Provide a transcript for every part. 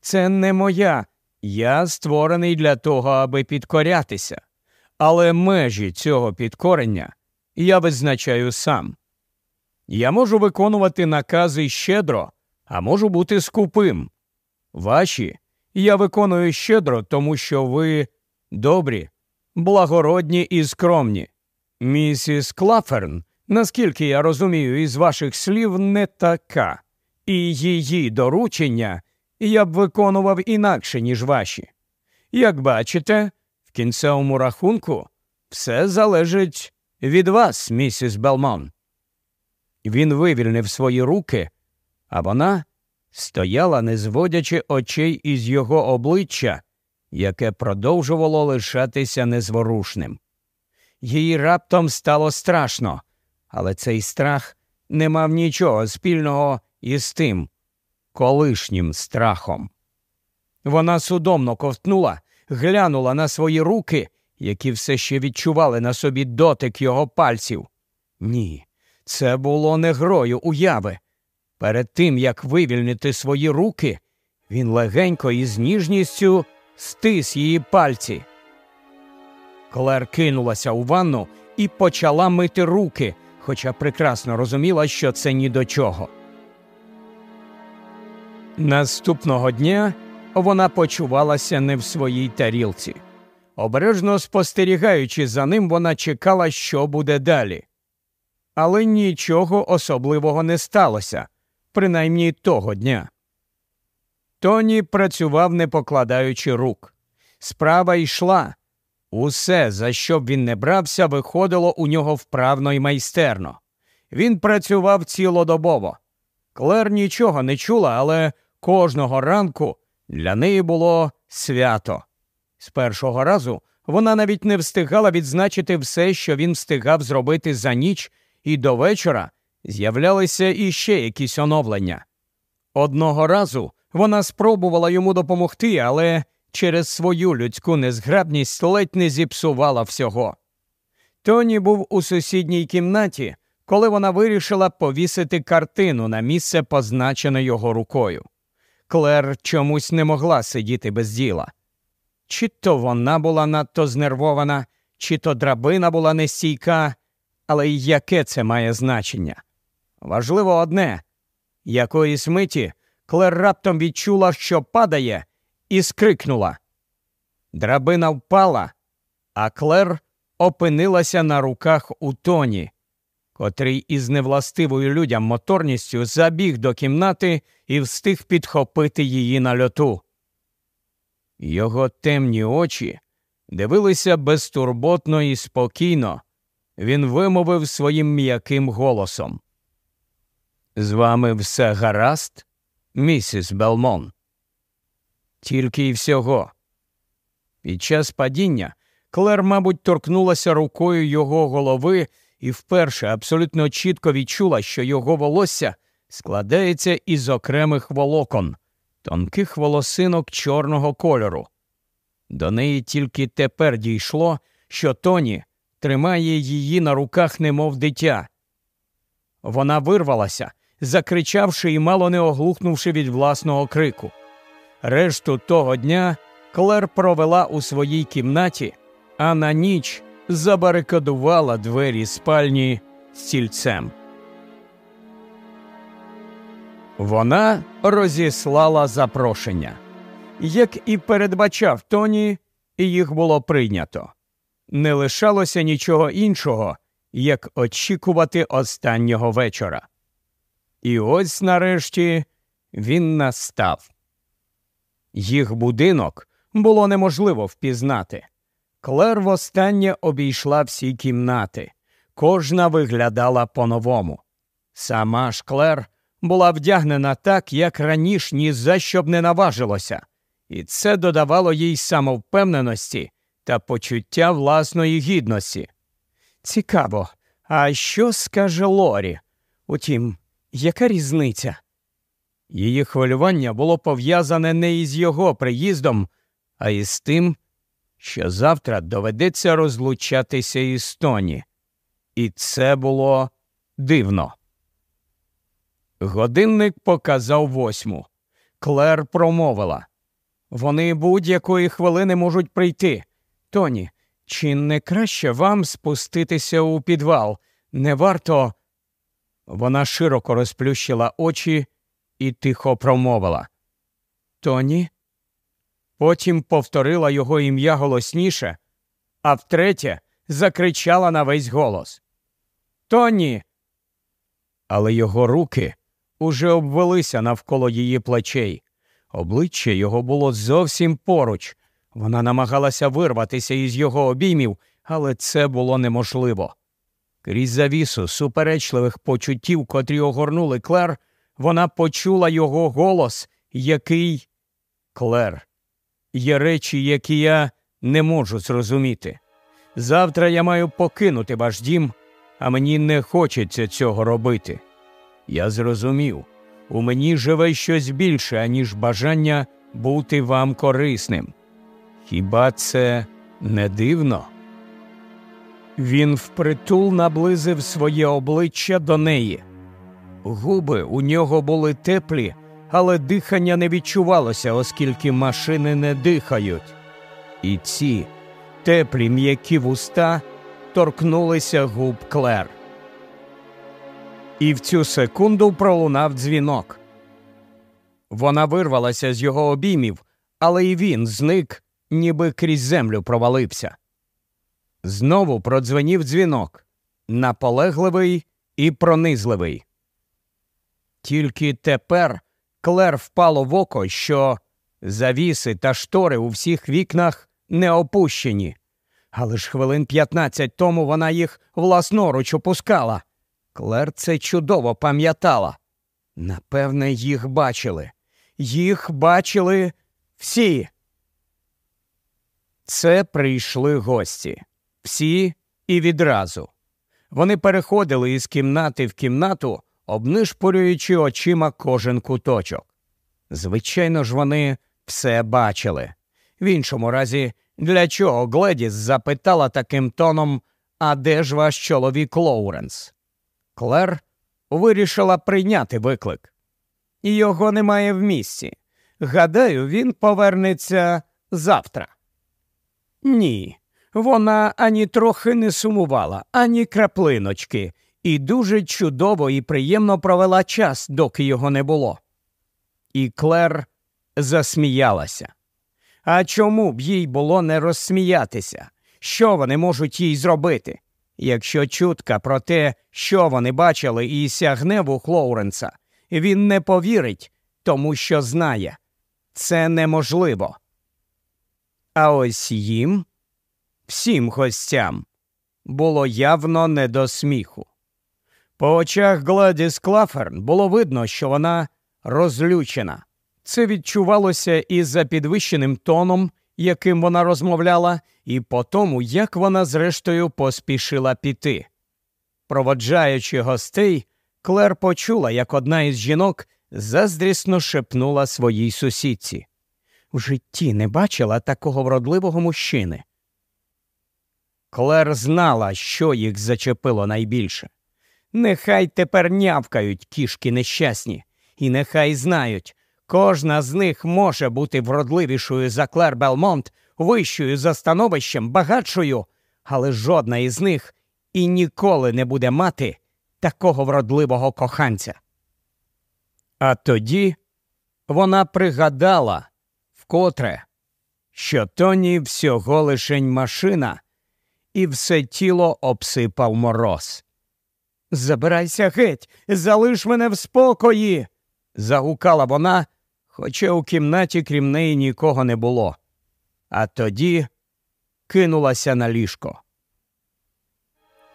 це не моя. Я створений для того, аби підкорятися. Але межі цього підкорення я визначаю сам. Я можу виконувати накази щедро, а можу бути скупим. Ваші я виконую щедро, тому що ви добрі, благородні і скромні. Місіс Клаферн, наскільки я розумію із ваших слів, не така, і її доручення я б виконував інакше, ніж ваші. Як бачите, в кінцевому рахунку все залежить від вас, місіс Белмон. Він вивільнив свої руки, а вона стояла, не зводячи очей із його обличчя, яке продовжувало лишатися незворушним. Їй раптом стало страшно, але цей страх не мав нічого спільного із тим колишнім страхом. Вона судомно ковтнула, глянула на свої руки, які все ще відчували на собі дотик його пальців. Ні, це було не грою уяви. Перед тим, як вивільнити свої руки, він легенько і з ніжністю стис її пальці. Клер кинулася у ванну і почала мити руки, хоча прекрасно розуміла, що це ні до чого. Наступного дня вона почувалася не в своїй тарілці. Обережно спостерігаючи за ним, вона чекала, що буде далі. Але нічого особливого не сталося, принаймні того дня. Тоні працював, не покладаючи рук. Справа йшла. Усе, за що б він не брався, виходило у нього вправно і майстерно. Він працював цілодобово. Клер нічого не чула, але кожного ранку для неї було свято. З першого разу вона навіть не встигала відзначити все, що він встигав зробити за ніч, і до вечора з'являлися іще якісь оновлення. Одного разу вона спробувала йому допомогти, але через свою людську незграбність ледь не зіпсувала всього. Тоні був у сусідній кімнаті, коли вона вирішила повісити картину на місце, позначене його рукою. Клер чомусь не могла сидіти без діла. Чи то вона була надто знервована, чи то драбина була нестійка, але яке це має значення? Важливо одне якоїсь миті Клер раптом відчула, що падає, і скрикнула. Драбина впала, а Клер опинилася на руках у тоні, котрий із невластивою людям моторністю забіг до кімнати і встиг підхопити її на льоту. Його темні очі дивилися безтурботно і спокійно. Він вимовив своїм м'яким голосом. З вами все гаразд, місіс Белмон. Тільки й всього. Під час падіння Клер, мабуть, торкнулася рукою його голови і вперше абсолютно чітко відчула, що його волосся складається із окремих волокон, тонких волосинок чорного кольору. До неї тільки тепер дійшло, що Тоні тримає її на руках, немов дитя. Вона вирвалася, закричавши і мало не оглухнувши від власного крику. Решту того дня Клер провела у своїй кімнаті, а на ніч забарикадувала двері спальні стільцем. Вона розіслала запрошення. Як і передбачав Тоні, їх було прийнято. Не лишалося нічого іншого, як очікувати останнього вечора. І ось нарешті він настав. Їх будинок було неможливо впізнати. Клер востаннє обійшла всі кімнати, кожна виглядала по-новому. Сама ж Клер була вдягнена так, як раніше ні за що б не наважилося, і це додавало їй самовпевненості та почуття власної гідності. Цікаво, а що скаже Лорі? Утім, яка різниця? Її хвилювання було пов'язане не із його приїздом, а із тим, що завтра доведеться розлучатися із Тоні. І це було дивно. Годинник показав восьму. Клер промовила Вони будь-якої хвилини можуть прийти. Тоні, чи не краще вам спуститися у підвал? Не варто. Вона широко розплющила очі і тихо промовила. Тоні. Потім повторила його ім'я голосніше, а втретє закричала на весь голос. Тоні. Але його руки уже обвелися навколо її плечей. Обличчя його було зовсім поруч. Вона намагалася вирватися із його обіймів, але це було неможливо. Крізь завісу суперечливих почуттів, котрі огорнули Клер, вона почула його голос, який Клер. Є речі, які я не можу зрозуміти. Завтра я маю покинути ваш дім, а мені не хочеться цього робити. Я зрозумів, у мені живе щось більше, аніж бажання бути вам корисним. Хіба це не дивно? Він впритул наблизив своє обличчя до неї. Губи у нього були теплі, але дихання не відчувалося, оскільки машини не дихають. І ці теплі м'які вуста торкнулися губ Клер. І в цю секунду пролунав дзвінок. Вона вирвалася з його обіймів, але і він зник, ніби крізь землю провалився. Знову продзвенів дзвінок наполегливий і пронизливий. Тільки тепер Клер впало в око, що завіси та штори у всіх вікнах не опущені, але ж хвилин 15 тому вона їх власноруч опускала. Клер це чудово пам'ятала. Напевне, їх бачили. Їх бачили всі. Це прийшли гості. Всі і відразу. Вони переходили із кімнати в кімнату, обнишпорюючи очима кожен куточок. Звичайно ж, вони все бачили. В іншому разі, для чого Гледіс запитала таким тоном, а де ж ваш чоловік Лоуренс? Клер вирішила прийняти виклик. Його немає в місці. Гадаю, він повернеться завтра. Ні, вона ані трохи не сумувала, ані краплиночки, і дуже чудово і приємно провела час, доки його не було. І Клер засміялася. А чому б їй було не розсміятися? Що вони можуть їй зробити? Якщо чутка про те, що вони бачили, і сягне вух Лоуренса, він не повірить, тому що знає це неможливо. А ось їм, всім гостям, було явно не до сміху. По очах Гладіс Клаферн було видно, що вона розлючена. Це відчувалося і за підвищеним тоном, яким вона розмовляла, і по тому, як вона зрештою поспішила піти. Проводжаючи гостей, Клер почула, як одна із жінок заздрісно шепнула своїй сусідці. В житті не бачила такого вродливого мужчини. Клер знала, що їх зачепило найбільше. Нехай тепер нявкають кішки нещасні, і нехай знають, кожна з них може бути вродливішою за Клер Белмонт, вищою за становищем, багатшою, але жодна із них і ніколи не буде мати такого вродливого коханця. А тоді вона пригадала вкотре, що Тоні всього лишень машина, і все тіло обсипав мороз. Забирайся геть, залиш мене в спокої. загукала вона, хоча у кімнаті крім неї нікого не було. А тоді кинулася на ліжко.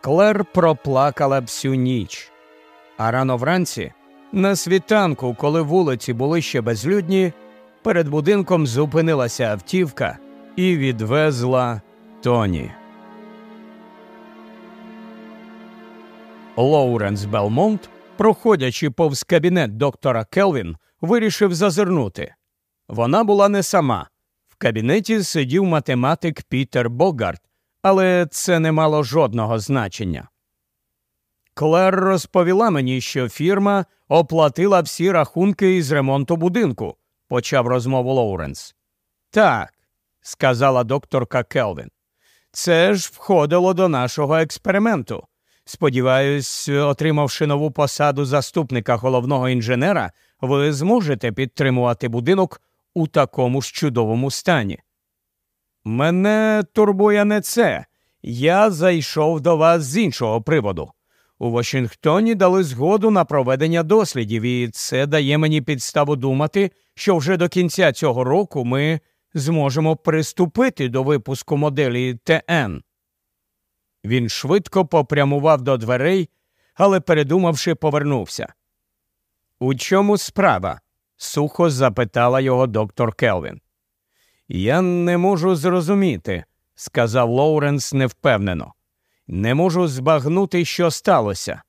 Клер проплакала всю ніч, а рано вранці, на світанку, коли вулиці були ще безлюдні, перед будинком зупинилася автівка і відвезла Тоні. Лоуренс Белмонт, проходячи повз кабінет доктора Келвін, вирішив зазирнути. Вона була не сама. В кабінеті сидів математик Пітер Богарт, але це не мало жодного значення. Клер розповіла мені, що фірма оплатила всі рахунки із ремонту будинку, почав розмову Лоуренс. Так, сказала докторка Келвін. Це ж входило до нашого експерименту. Сподіваюсь, отримавши нову посаду заступника головного інженера, ви зможете підтримувати будинок у такому ж чудовому стані. Мене турбує не це. Я зайшов до вас з іншого приводу. У Вашингтоні дали згоду на проведення дослідів, і це дає мені підставу думати, що вже до кінця цього року ми зможемо приступити до випуску моделі ТН. Він швидко попрямував до дверей, але, передумавши, повернувся. У чому справа? сухо запитала його доктор Келвін. Я не можу зрозуміти, сказав Лоуренс невпевнено. Не можу збагнути, що сталося.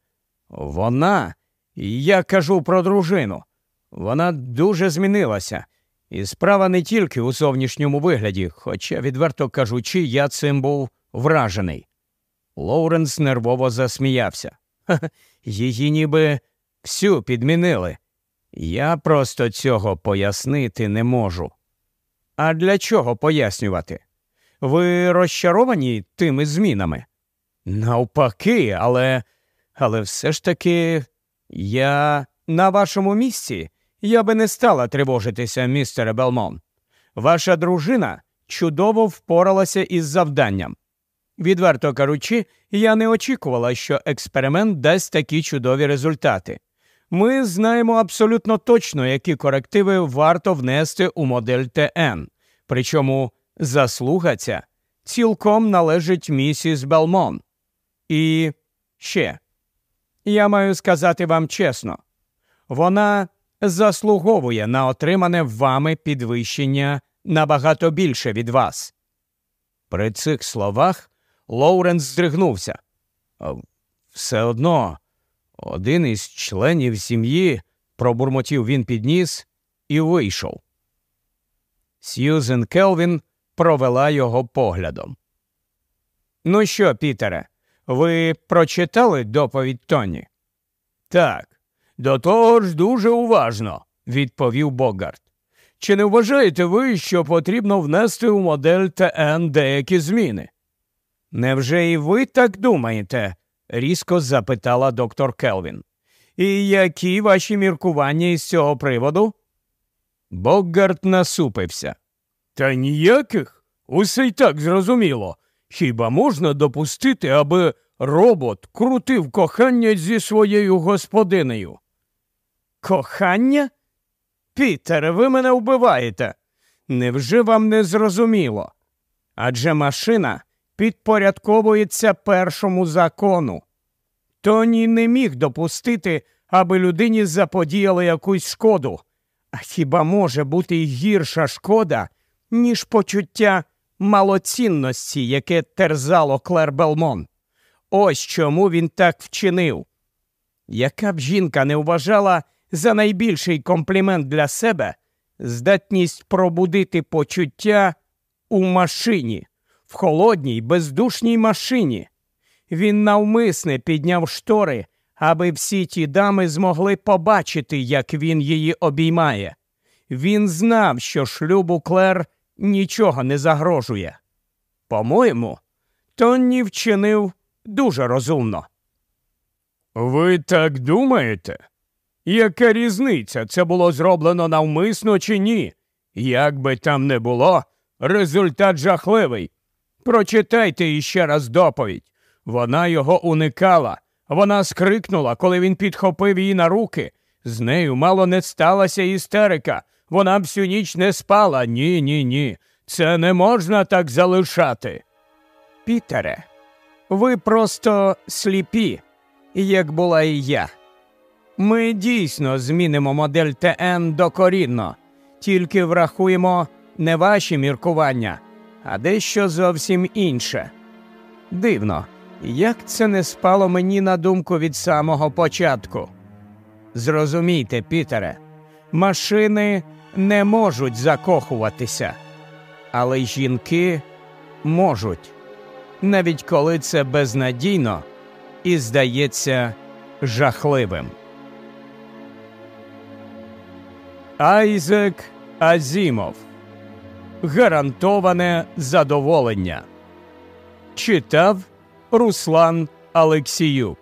Вона, я кажу про дружину, вона дуже змінилася, і справа не тільки у зовнішньому вигляді, хоча, відверто кажучи, я цим був вражений. Лоуренс нервово засміявся. Її ніби всю підмінили. Я просто цього пояснити не можу. А для чого пояснювати? Ви розчаровані тими змінами? Навпаки, але але все ж таки я на вашому місці я би не стала тривожитися, містере Белмон. Ваша дружина чудово впоралася із завданням. Відверто кажучи, я не очікувала, що експеримент дасть такі чудові результати. Ми знаємо абсолютно точно, які корективи варто внести у модель ТН. Причому заслуга ця цілком належить місіс Белмон. І ще я маю сказати вам чесно, вона заслуговує на отримане вами підвищення набагато більше від вас. При цих словах Лоуренс здригнувся. Все одно, один із членів сім'ї, пробурмотів він підніс і вийшов. Сьюзен Келвін провела його поглядом. Ну що, Пітере, ви прочитали доповідь Тоні? Так, до того ж дуже уважно, відповів Богарт. Чи не вважаєте ви, що потрібно внести у модель ТН деякі зміни? Невже і ви так думаєте? різко запитала доктор Келвін. І які ваші міркування із цього приводу? Боггарт насупився. Та ніяких? Усе й так зрозуміло. Хіба можна допустити, аби робот крутив кохання зі своєю господинею? Кохання? Пітере, ви мене вбиваєте. Невже вам не зрозуміло? Адже машина підпорядковується першому закону. Тоні не міг допустити, аби людині заподіяли якусь шкоду. А хіба може бути й гірша шкода, ніж почуття малоцінності, яке терзало Клер Белмон? Ось чому він так вчинив. Яка б жінка не вважала за найбільший комплімент для себе здатність пробудити почуття у машині в холодній, бездушній машині. Він навмисне підняв штори, аби всі ті дами змогли побачити, як він її обіймає. Він знав, що шлюбу Клер нічого не загрожує. По-моєму, Тонні вчинив дуже розумно. Ви так думаєте? Яка різниця це було зроблено навмисно чи ні? Як би там не було, результат жахливий. Прочитайте іще раз доповідь. Вона його уникала. Вона скрикнула, коли він підхопив її на руки. З нею мало не сталася істерика. Вона всю ніч не спала. Ні, ні, ні. Це не можна так залишати. Пітере, ви просто сліпі, як була і я. Ми дійсно змінимо модель ТН докорінно, тільки врахуємо не ваші міркування а дещо зовсім інше. Дивно, як це не спало мені на думку від самого початку. Зрозумійте, Пітере, машини не можуть закохуватися, але жінки можуть, навіть коли це безнадійно і здається жахливим. Айзек Азімов гарантоване задоволення. Читав Руслан Алексіюк.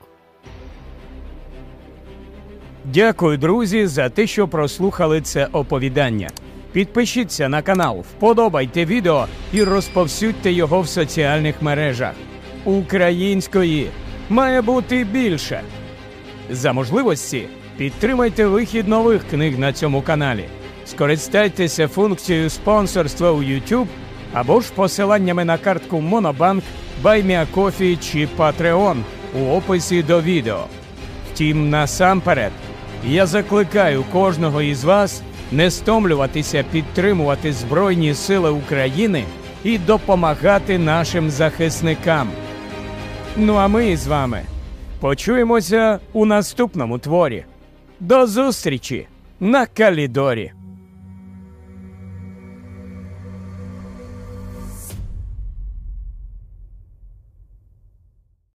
Дякую, друзі, за те, що прослухали це оповідання. Підпишіться на канал, вподобайте відео і розповсюдьте його в соціальних мережах. Української має бути більше. За можливості підтримайте вихід нових книг на цьому каналі. Скористайтеся функцією спонсорства у YouTube або ж посиланнями на картку Monobank, BuyMeACoffee чи Patreon у описі до відео. Втім, насамперед, я закликаю кожного із вас не стомлюватися підтримувати Збройні Сили України і допомагати нашим захисникам. Ну а ми з вами почуємося у наступному творі. До зустрічі на Калідорі!